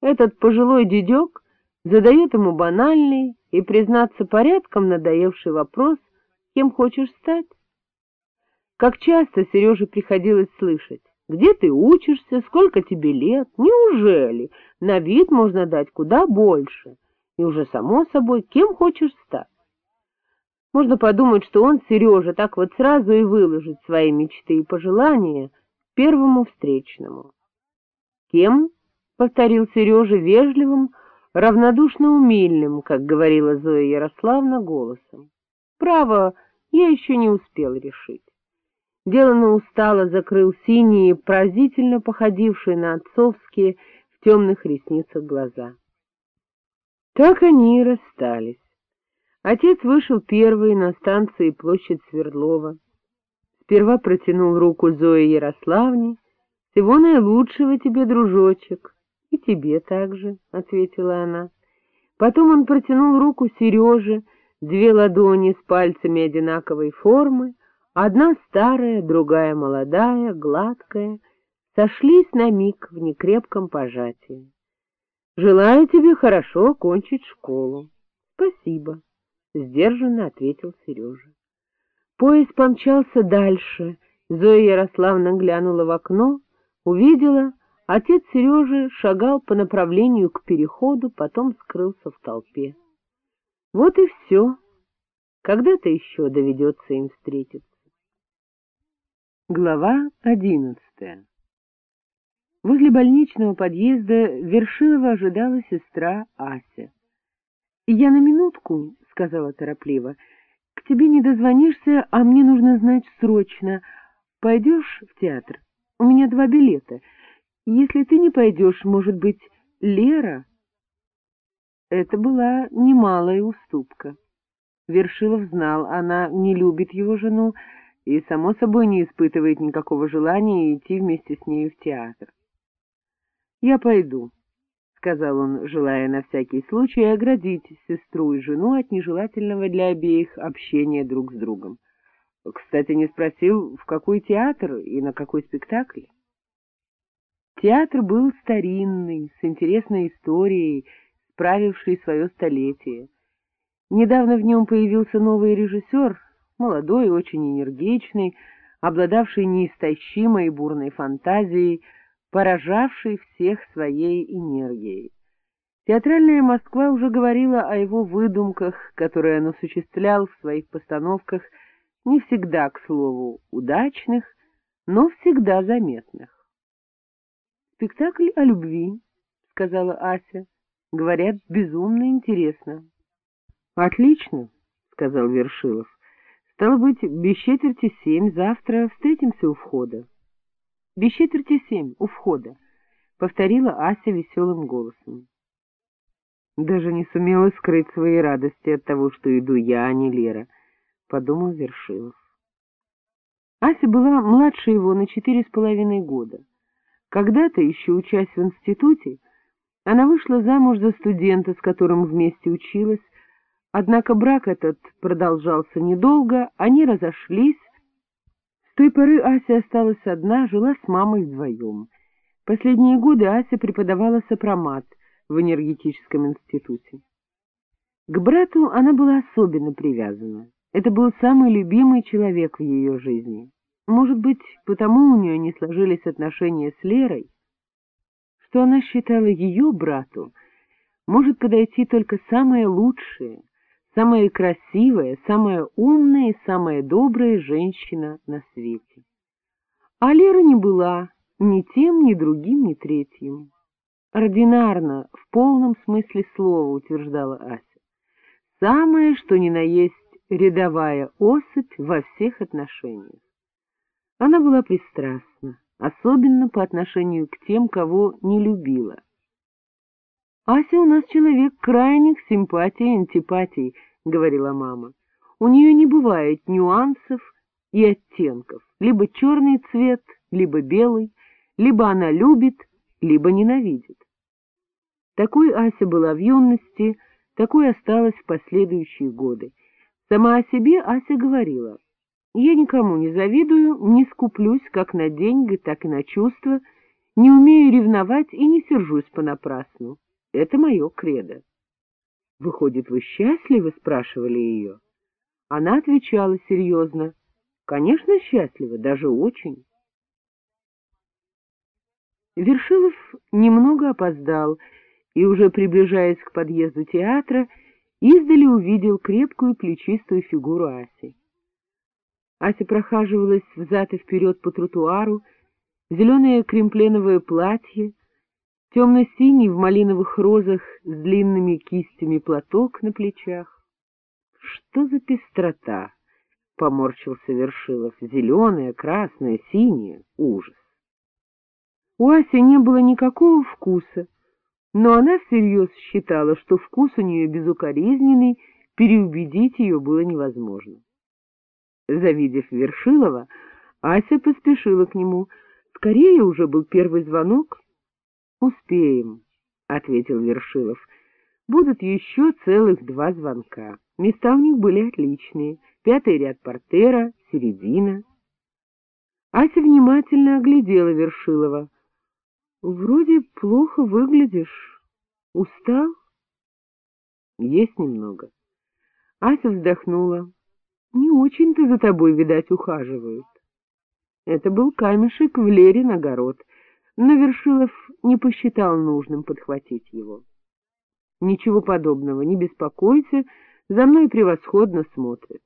Этот пожилой дедек задает ему банальный и, признаться, порядком надоевший вопрос, кем хочешь стать. Как часто Сереже приходилось слышать, где ты учишься, сколько тебе лет, неужели? На вид можно дать куда больше, и уже само собой, кем хочешь стать. Можно подумать, что он, Сережа, так вот сразу и выложит свои мечты и пожелания первому встречному. Кем? — повторил Сережа вежливым, равнодушно умильным, как говорила Зоя Ярославна, голосом. Право, я еще не успел решить. Делано устало закрыл синие, поразительно походившие на отцовские в темных ресницах глаза. Так они и расстались. Отец вышел первый на станции площадь Свердлова. Сперва протянул руку Зое Ярославне. — Всего наилучшего тебе, дружочек. — И тебе также, — ответила она. Потом он протянул руку Сереже, две ладони с пальцами одинаковой формы, одна старая, другая молодая, гладкая, сошлись на миг в некрепком пожатии. — Желаю тебе хорошо кончить школу. — Спасибо. — сдержанно ответил Сережа. Поезд помчался дальше. Зоя Ярославна глянула в окно, увидела, отец Сережи шагал по направлению к переходу, потом скрылся в толпе. Вот и все. Когда-то еще доведется им встретиться. Глава одиннадцатая Возле больничного подъезда Вершилова ожидала сестра Ася. — Я на минутку, — сказала торопливо. — К тебе не дозвонишься, а мне нужно знать срочно. Пойдешь в театр? У меня два билета. Если ты не пойдешь, может быть, Лера? Это была немалая уступка. Вершилов знал, она не любит его жену и, само собой, не испытывает никакого желания идти вместе с нею в театр. — Я пойду, — сказал он, желая на всякий случай оградить сестру и жену от нежелательного для обеих общения друг с другом. Кстати, не спросил, в какой театр и на какой спектакль. Театр был старинный, с интересной историей, справивший свое столетие. Недавно в нем появился новый режиссер, молодой, очень энергичный, обладавший неистощимой и бурной фантазией, поражавший всех своей энергией. Театральная Москва уже говорила о его выдумках, которые он осуществлял в своих постановках, не всегда, к слову, удачных, но всегда заметных. «Спектакль о любви», — сказала Ася. «Говорят, безумно интересно». «Отлично», — сказал Вершилов. «Стало быть, без четверти семь завтра встретимся у входа». Без четверти семь, у входа, — повторила Ася веселым голосом. Даже не сумела скрыть свои радости от того, что иду я, а не Лера, — подумал Вершилов. Ася была младше его на четыре с половиной года. Когда-то, еще учась в институте, она вышла замуж за студента, с которым вместе училась, однако брак этот продолжался недолго, они разошлись, той поры Ася осталась одна, жила с мамой вдвоем. Последние годы Ася преподавала сопромат в энергетическом институте. К брату она была особенно привязана. Это был самый любимый человек в ее жизни. Может быть, потому у нее не сложились отношения с Лерой, что она считала ее брату может подойти только самое лучшее, самая красивая, самая умная и самая добрая женщина на свете. А Лера не была ни тем, ни другим, ни третьим. Ординарно, в полном смысле слова, утверждала Ася. Самое, что ни на есть рядовая особь во всех отношениях. Она была пристрастна, особенно по отношению к тем, кого не любила — Ася у нас человек крайних симпатий и антипатий, — говорила мама. У нее не бывает нюансов и оттенков, либо черный цвет, либо белый, либо она любит, либо ненавидит. Такой Ася была в юности, такой осталась в последующие годы. Сама о себе Ася говорила, «Я никому не завидую, не скуплюсь как на деньги, так и на чувства, Не умею ревновать и не сержусь понапрасну. Это мое кредо. — Выходит, вы счастливы? — спрашивали ее. Она отвечала серьезно. — Конечно, счастлива, даже очень. Вершилов немного опоздал и, уже приближаясь к подъезду театра, издали увидел крепкую плечистую фигуру Аси. Ася прохаживалась взад и вперед по тротуару, зеленое кремпленовое платье, темно-синий в малиновых розах с длинными кистями платок на плечах. Что за пестрота? — поморщился Вершилов. Зеленое, красное, синее — ужас. У Аси не было никакого вкуса, но она всерьез считала, что вкус у нее безукоризненный, переубедить ее было невозможно. Завидев Вершилова, Ася поспешила к нему. Скорее уже был первый звонок. — Успеем, — ответил Вершилов. — Будут еще целых два звонка. Места у них были отличные. Пятый ряд портера, середина. Ася внимательно оглядела Вершилова. — Вроде плохо выглядишь. Устал? — Есть немного. Ася вздохнула. — Не очень-то за тобой, видать, ухаживают. Это был камешек в Лерин огород, но Вершилов не посчитал нужным подхватить его. — Ничего подобного, не беспокойся, за мной превосходно смотрят.